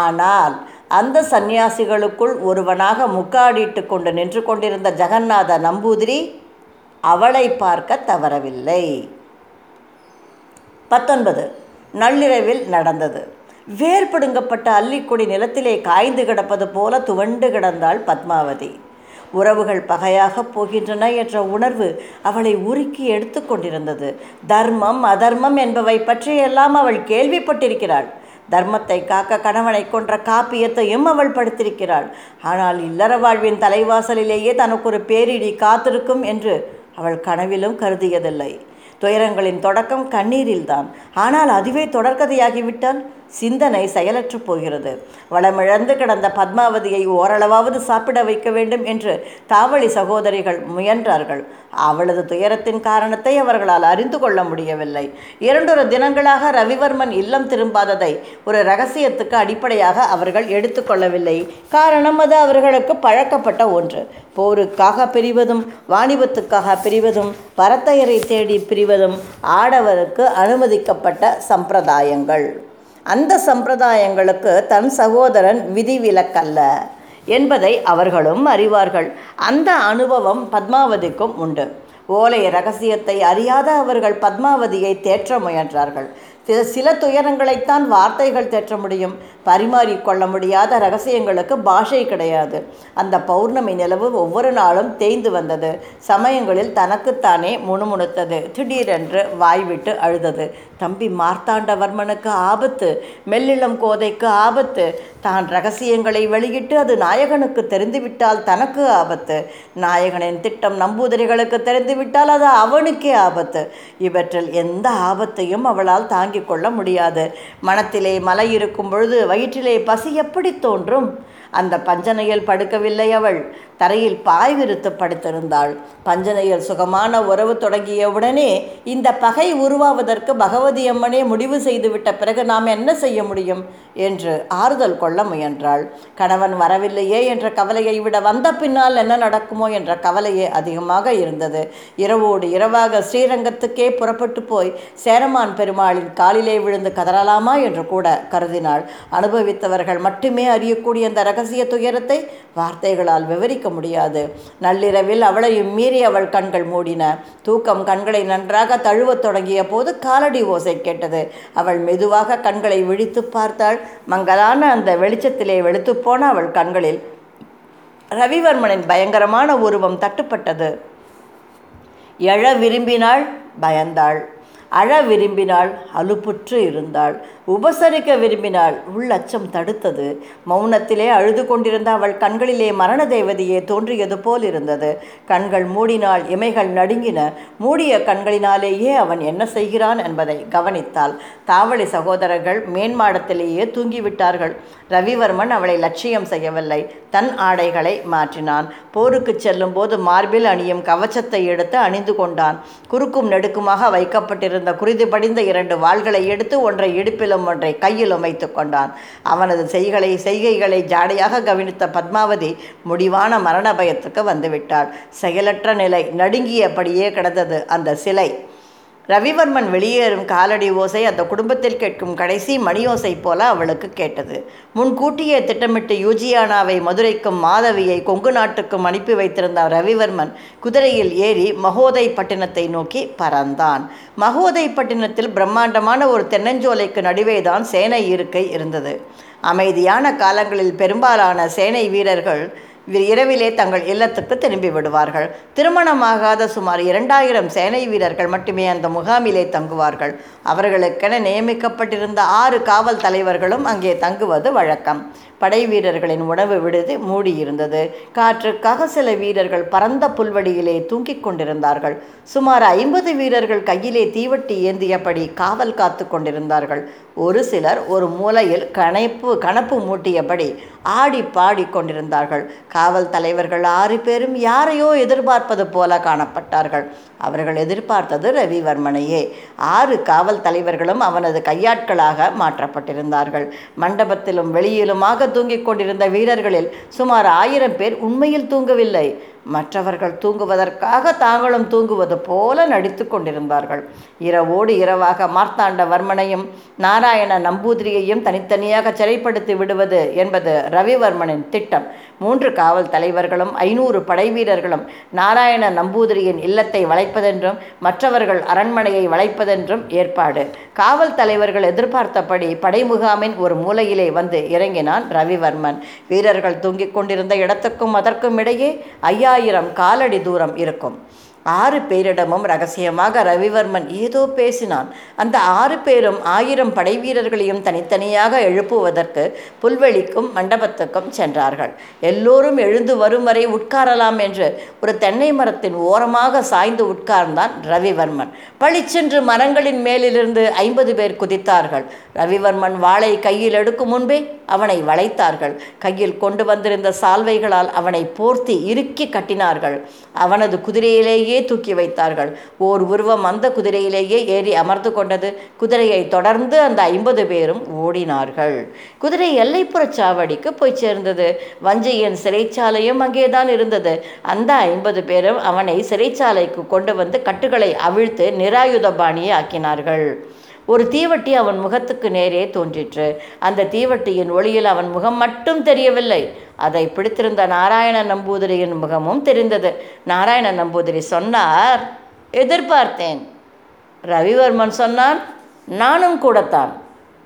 ஆனால் அந்த சந்நியாசிகளுக்குள் ஒருவனாக முக்காடிட்டு கொண்டு நின்று கொண்டிருந்த ஜெகநாத நம்பூதிரி அவளை பார்க்க தவறவில்லை. பத்தொன்பது. நள்ளிரவில் நடந்தது. வேர்படுங்கப்பட்ட அல்லிக்குடி அல்லிக்கொடி நிலத்திலே காய்ந்து கிடப்பது போல துவண்டு கிடந்தாள் பத்மாவதி. உறவுகள் பகையாகப் போகின்றன என்ற உணர்வு அவளை உருக்கி எடுத்து கொண்டிருந்தது. தர்மம் அதர்மம் என்பவை பற்றியெல்லாம் அவள் கேள்விப்பட்டிருக்கிறாள். தர்மத்தை காக்க கணவனை கொன்ற காப்பியத்தையும் அவள் படுத்திருக்கிறாள். ஆனால் இல்லற வாழ்வின் தலைவாசலிலேயே தனக்கு ஒரு பேரிடி காத்திருக்கும் என்று அவள் கனவிலும் கருதியதில்லை. துயரங்களின் தொடக்கம் கண்ணீரில்தான். ஆனால் அதுவே தொடர்கதையாகிவிட்டால்? சிந்தனை செயலற்று போகிறது. வளமிழந்து கிடந்த பத்மாவதியை ஓரளவாவது சாப்பிட வைக்க வேண்டும் என்று தாவளி சகோதரிகள் முயன்றார்கள். அவளது துயரத்தின் காரணத்தை அவர்களால் அறிந்து கொள்ள முடியவில்லை. இரண்டொரு தினங்களாக ரவிவர்மன் இல்லம் திரும்பாததை ஒரு ரகசியத்துக்கு அடிப்படையாக அவர்கள் எடுத்துக்கொள்ளவில்லை காரணம் அது அவர்களுக்கு பழக்கப்பட்ட ஒன்று. போருக்காக பிரிவதும் வாணிபத்துக்காக பிரிவதும் பரத்தையரை தேடி பிரிவதும் ஆடவருக்கு அனுமதிக்கப்பட்ட சம்பிரதாயங்கள். அந்த சம்பிரதாயங்களுக்கு தன் சகோதரன் விதிவிலக்கல்ல என்பதை அவர்களும் அறிவார்கள். அந்த அனுபவம் பத்மாவதிக்கும் உண்டு. ஓலை ரகசியத்தை அறியாத அவர்கள் பத்மாவதியை தேற்ற முயன்றார்கள். சில சில துயரங்களைத்தான் வார்த்தைகள் தேற்ற முடியும். பரிமாறிக்கொள்ள முடியாத ரகசியங்களுக்கு பாஷை கிடையாது. அந்த பௌர்ணமி நிலவு ஒவ்வொரு நாளும் தேய்ந்து வந்தது. சமயங்களில் தனக்குத்தானே முணுமுணுத்தது. திடீரென்று வாய்விட்டு அழுதது. தம்பி மார்த்தாண்டவர்மனுக்கு ஆபத்து. மெல்லிளம் கோதைக்கு ஆபத்து. தான் ரகசியங்களை வெளியிட்டு அது நாயகனுக்கு தெரிந்துவிட்டால் தனக்கு ஆபத்து. நாயகனின் திட்டம் நம்பூதிரிகளுக்கு தெரிந்துவிட்டால் அது அவனுக்கே ஆபத்து. இவற்றில் எந்த ஆபத்தையும் அவளால் தாங்கி தாங்கிக் கொள்ள முடியாது. மனத்திலே மலை இருக்கும் பொழுது வயிற்றிலே பசி எப்படி தோன்றும்? அந்த பஞ்சனையில் படுக்கவில்லை அவள். தரையில் பாய் விரித்து படுத்திருந்தாள் பஞ்சனையில் சுகமான உறவு தொடங்கியவுடனே இந்த பகை உருவாவதற்கு பகவதி அம்மனே முடிவு செய்துவிட்ட பிறகு நாம் என்ன செய்ய முடியும்? என்று ஆறுதல் கொள்ள முயன்றாள். கணவன் வரவில்லையே என்ற கவலையை விட வந்த பின்னால் என்ன நடக்குமோ என்ற கவலையே அதிகமாக இருந்தது. இரவோடு இரவாக ஸ்ரீரங்கத்துக்கே புறப்பட்டு போய் சேரமான் பெருமாளின் காலிலே விழுந்து கதறலாமா என்று கூட கருதினாள். அனுபவித்தவர்கள் மட்டுமே அறியக்கூடிய அந்த ரகசிய துயரத்தை வார்த்தைகளால் விவரிக்க முடியாது. நள்ளிரவில் அவளையும் மீறி அவள் கண்கள் மூடின. தூக்கம் கண்களை நன்றாக தழுவத் தொடங்கிய போது காலடி ஓசை கேட்டது. அவள் மெதுவாக கண்களை விழித்து பார்த்தாள். மங்கலான அந்த வெளிச்சத்திலே வெளுத்துப்போன அவள் கண்களில் ரவிவர்மனின் பயங்கரமான உருவம் தட்டுப்பட்டது. எழ விரும்பினாள் பயந்தாள். அழ விரும்பினாள் அலுப்புற்று இருந்தாள். உபசரிக்க விரும்பினாள். உள்ளச்சம் தடுத்தது. மௌனத்திலே அழுது கொண்டிருந்த அவள் கண்களிலே மரண தேவதையே தோன்றியது போல் இருந்தது. கண்கள் மூடினால் இமைகள் நடுங்கின. மூடிய கண்களினாலேயே அவன் என்ன செய்கிறான் என்பதை கவனித்தாள். தாவளி சகோதரர்கள் மேன்மாடத்திலேயே தூங்கிவிட்டார்கள். ரவிவர்மன் அவளை லட்சியம் செய்யவில்லை. தன் ஆடைகளை மாற்றினான். போருக்கு செல்லும் போது மார்பில் அணியும் கவச்சத்தை எடுத்து அணிந்து கொண்டான். குறுக்கும் நெடுக்குமாக வைக்கப்பட்டிருந்த குருதி படிந்த இரண்டு வாள்களை எடுத்து ஒன்றை இடுப்பிலும் ஒன்றை கையிலும் வைத்து கொண்டான். அவனது செய்களை செய்கைகளை ஜாடையாக கவனித்த பத்மாவதி முடிவான மரண பயத்துக்கு வந்துவிட்டாள். செயலற்ற நிலை நடுங்கியபடியே கிடந்தது அந்த சிலை. ரவிவர்மன் வெளியேறும் காலடி ஓசை அந்த குடும்பத்தில் கேட்கும் கடைசி மணி ஓசை போல அவளுக்கு கேட்டது. முன்கூட்டியே திட்டமிட்டு யூஜியானாவை மதுரைக்கும் மாதவியை கொங்கு நாட்டுக்கும் அனுப்பி வைத்திருந்த ரவிவர்மன். குதிரையில் ஏறி மகோதை பட்டினத்தை நோக்கி பறந்தான். மகோதை பட்டினத்தில் பிரம்மாண்டமான ஒரு தென்னஞ்சோலைக்கு நடுவேதான் சேனை இருக்கை இருந்தது. அமைதியான காலங்களில் பெரும்பாலான சேனை வீரர்கள் இரவிலே தங்கள் இல்லத்துக்கு திரும்பி விடுவார்கள். திருமணமாகாத சுமார் இரண்டாயிரம் சேனை வீரர்கள் மட்டுமே அந்த முகாமிலே தங்குவார்கள். அவர்களுக்கென நியமிக்கப்பட்டிருந்த ஆறு காவல் தலைவர்களும் அங்கே தங்குவது வழக்கம். படை வீரர்களின் உணவு விடுதி மூடியிருந்தது. காற்றுக்காக சில வீரர்கள் பரந்த புல்வெளியிலே தூங்கிக் கொண்டிருந்தார்கள். சுமார் ஐம்பது வீரர்கள் கையிலே தீவட்டி ஏந்தியபடி காவல் காத்து கொண்டிருந்தார்கள். ஒரு சிலர் ஒரு மூலையில் கணைப்பு கணப்பு மூட்டியபடி ஆடி பாடி கொண்டிருந்தார்கள். காவல் தலைவர்கள் ஆறு பேரும் யாரையோ எதிர்பார்ப்பது போல காணப்பட்டார்கள். அவர்கள் எதிர்பார்த்தது ரவிவர்மனையே. ஆறு காவல் தலைவர்களும் அவனது கையாட்களாக மாற்றப்பட்டிருந்தார்கள். மண்டபத்திலும் வெளியிலுமாக தூங்கிக் கொண்டிருந்த வீரர்களில் சுமார் ஆயிரம் பேர் உண்மையில் தூங்கவில்லை. மற்றவர்கள் தூங்குவதற்காக தாங்களும் தூங்குவது போல நடித்து கொண்டிருந்தார்கள். இரவோடு இரவாக மார்த்தாண்டவர்மனையும் நாராயண நம்பூதிரியையும் தனித்தனியாக சிறைப்படுத்தி விடுவது என்பது ரவிவர்மனின் திட்டம். மூன்று காவல் தலைவர்களும் ஐநூறு படைவீரர்களும் நாராயண நம்பூதிரியின் இல்லத்தை வளைப்பதென்றும் மற்றவர்கள் அரண்மனையை வளைப்பதென்றும் ஏற்பாடு. காவல் தலைவர்கள் எதிர்பார்த்தபடி படைமுகாமின் ஒரு மூலையிலே வந்து இறங்கினான் ரவிவர்மன். வீரர்கள் தூங்கிக் கொண்டிருந்த இடத்துக்கும் அதற்கும் இடையே ஐயாயிரம் காலடி தூரம் இருக்கும். ஆறு பேரிடமும் ரகசியமாக ரவிவர்மன் ஏதோ பேசினான். அந்த ஆறு பேரும் ஆயிரம் படை வீரர்களையும் தனித்தனியாக எழுப்புவதற்கு புல்வெளிக்கும் மண்டபத்துக்கும் சென்றார்கள். எல்லோரும் எழுந்து வரும் வரை உட்காரலாம் என்று ஒரு தென்னை மரத்தின் ஓரமாக சாய்ந்து உட்கார்ந்தான் ரவிவர்மன். பளிச்சென்று மரங்களின் மேலிருந்து ஐம்பது பேர் குதித்தார்கள். ரவிவர்மன் வாளை கையில் எடுக்கும் முன்பே அவனை வளைத்தார்கள். கையில் கொண்டு வந்திருந்த சால்வைகளால் அவனை போர்த்தி இறுக்கி கட்டினார்கள். அவனது குதிரையிலேயே தூக்கி வைத்தார்கள். ஓர் உருவம் அந்த குதிரையிலேயே ஏறி அமர்ந்து கொண்டது. குதிரையை தொடர்ந்து அந்த ஐம்பது பேரும் ஓடினார்கள். குதிரை எல்லைப்புறச் சாவடிக்கு போய் சேர்ந்தது. வஞ்சியின் சிறைச்சாலையும் அங்கேதான் இருந்தது. அந்த ஐம்பது பேரும் அவனை சிறைச்சாலைக்கு கொண்டு வந்து கட்டுகளை அவிழ்த்து நிராயுதபாணியை ஆக்கினார்கள். ஒரு தீவட்டி அவன் முகத்துக்கு நேரே தோன்றிற்று. அந்த தீவட்டியின் ஒளியில் அவன் முகம் மட்டும் தெரியவில்லை. அதை பிடித்திருந்த நாராயண நம்பூதிரியின் முகமும் தெரிந்தது. நாராயண நம்பூதிரி சொன்னார் எதிர்பார்த்தேன். ரவிவர்மன் சொன்னான் நானும் கூடத்தான்.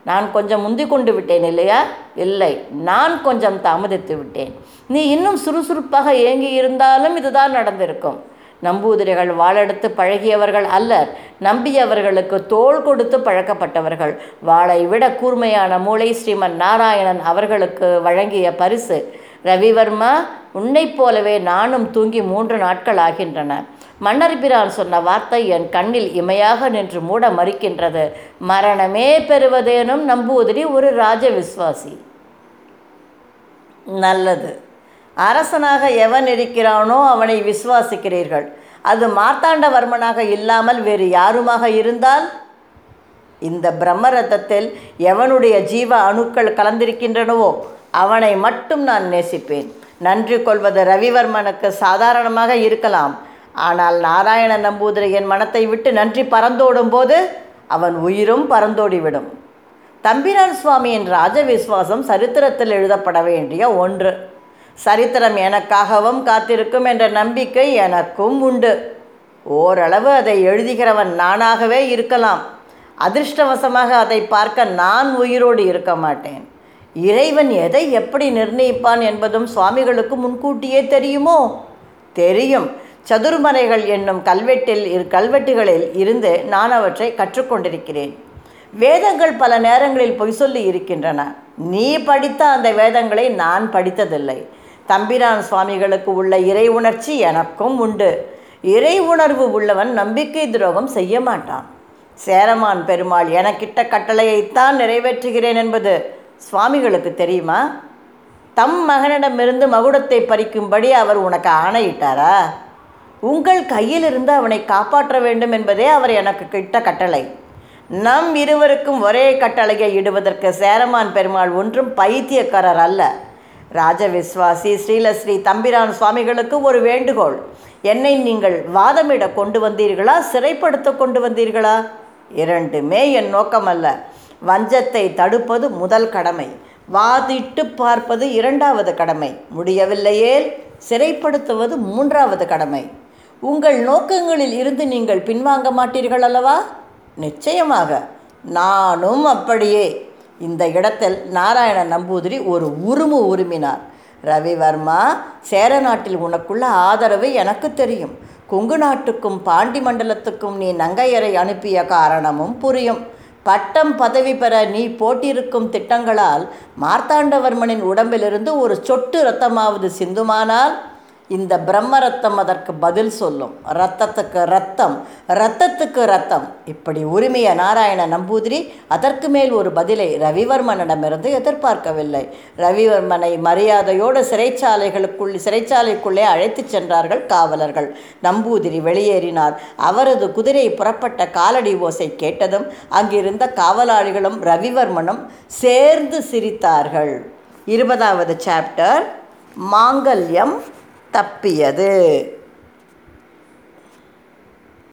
நான் கொஞ்சம் முந்தி கொண்டு விட்டேன் இல்லையா? இல்லை நான் கொஞ்சம் தாமதித்து விட்டேன். நீ இன்னும் சுறுசுறுப்பாக ஏங்கி இருந்தாலும் இதுதான் நடந்திருக்கும். நம்பூதிரிகள் வாழெடுத்து பழகியவர்கள் அல்லர். நம்பியவர்களுக்கு தோள் கொடுத்து பழக்கப்பட்டவர்கள். வாளை விட கூர்மையான மூளை ஸ்ரீமன் நாராயணன் அவர்களுக்கு வழங்கிய பரிசு. ரவிவர்மா உன்னைப் போலவே நானும் தூங்கி மூன்று நாட்கள் ஆகின்றன. மன்னர் பிரான் சொன்ன வார்த்தை என் கண்ணில் இமையாக நின்று மூட மறுக்கின்றது. மரணமே பெறுவதேனும் நம்பூதிரி ஒரு ராஜ விஸ்வாசி நல்லது. அரசனாக எவன் இருக்கிறானோ அவனை விசுவாசிக்கிறீர்கள். அது மார்த்தாண்டவர்மனாக இல்லாமல் வேறு யாருமாக இருந்தால்? இந்த பிரம்மரத்தத்தில் எவனுடைய ஜீவ அணுக்கள் கலந்திருக்கின்றனவோ அவனை மட்டும் நான் நேசிப்பேன். நன்றி கொள்வது ரவிவர்மனுக்கு சாதாரணமாக இருக்கலாம். ஆனால் நாராயண நம்பூதிரியின் மனத்தை விட்டு நன்றி பறந்தோடும் போது அவன் உயிரும் பறந்தோடிவிடும். தம்பிரான் சுவாமியின் ராஜ விசுவாசம் சரித்திரத்தில் எழுதப்பட வேண்டிய ஒன்று. சரித்திரம் எனக்காகவும் காத்திருக்கும் என்ற நம்பிக்கை எனக்கும் உண்டு. ஓரளவு அதை எழுதுகிறவன் நானாகவே இருக்கலாம். அதிர்ஷ்டவசமாக அதை பார்க்க நான் உயிரோடு இருக்க மாட்டேன். இறைவன் எதை எப்படி நிர்ணயிப்பான் என்பதும் சுவாமிகளுக்கு முன்கூட்டியே தெரியுமோ? தெரியும். சதுர்மறைகள் என்னும் கல்வெட்டில் இரு கல்வெட்டுகளில் இருந்து நான் அவற்றை கற்றுக்கொண்டிருக்கிறேன். வேதங்கள் பல நேரங்களில் பொய் சொல்லி இருக்கின்றன. நீ படித்த அந்த வேதங்களை நான் படித்ததில்லை. தம்பிரான் சுவாமிகளுக்கு உள்ள இறை உணர்ச்சி எனக்கும் உண்டு. இறை உணர்வு உள்ளவன் நம்பிக்கை துரோகம் செய்ய மாட்டான். சேரமான் பெருமாள் எனக்கிட்ட கட்டளையைத்தான் நிறைவேற்றுகிறேன் என்பது சுவாமிகளுக்கு தெரியுமா? தம் மகனிடமிருந்து மகுடத்தை பறிக்கும்படி அவர் உனக்கு ஆணையிட்டாரா? உங்கள் கையிலிருந்து அவனை காப்பாற்ற வேண்டும் என்பதே அவர் எனக்கு கிட்ட கட்டளை. நம் இருவருக்கும் ஒரே கட்டளையை இடுவதற்கு சேரமான் பெருமாள் ஒன்றும் பைத்தியக்காரர் அல்ல. ராஜவிஸ்வாசி ஸ்ரீலஸ்ரீ தம்பிரான் சுவாமிகளுக்கு ஒரு வேண்டுகோள். என்னை நீங்கள் வாதமிட கொண்டு வந்தீர்களா? சிறைப்படுத்த கொண்டு வந்தீர்களா? இரண்டுமே என் நோக்கமல்ல. வஞ்சத்தை தடுப்பது முதல் கடமை. வாதிட்டு பார்ப்பது இரண்டாவது கடமை. முடியவில்லையேல் சிறைப்படுத்துவது மூன்றாவது கடமை. உங்கள் நோக்கங்களில் இருந்து நீங்கள் பின்வாங்க மாட்டீர்கள் அல்லவா? நிச்சயமாக. நானும் அப்படியே. இந்த இடத்தில் நாராயண நம்பூதிரி ஒரு உருமு உருமினார். ரவிவர்மா சேர நாட்டில் உனக்குள்ள ஆதரவு எனக்கு தெரியும். கொங்கு நாட்டுக்கும் பாண்டி மண்டலத்துக்கும் நீ நங்கையரை அனுப்பிய காரணமும் புரியும். பட்டம் பதவி பெற நீ போட்டிருக்கும் திட்டங்களால் மார்த்தாண்டவர்மனின் உடம்பிலிருந்து ஒரு சொட்டு இரத்தமாவது சிந்துமானால் இந்த பிரம்ம ரத்தம் அதற்கு பதில் சொல்லும். ரத்தத்துக்கு ரத்தம் ரத்தத்துக்கு ரத்தம் இப்படி உரிமைய நாராயண நம்பூதிரி அதற்கு மேல் ஒரு பதிலை ரவிவர்மனிடமிருந்து எதிர்பார்க்கவில்லை. ரவிவர்மனை மரியாதையோடு சிறைச்சாலைகளுக்குள் சிறைச்சாலைக்குள்ளே அழைத்துச் சென்றார்கள் காவலர்கள். நம்பூதிரி வெளியேறினார். அவரது குதிரை புறப்பட்ட காலடி ஓசை கேட்டதும் அங்கிருந்த காவலாளிகளும் ரவிவர்மனும் சேர்ந்து சிரித்தார்கள். இருபதாவது சாப்டர் மாங்கல்யம் தப்பியது